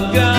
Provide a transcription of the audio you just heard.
God.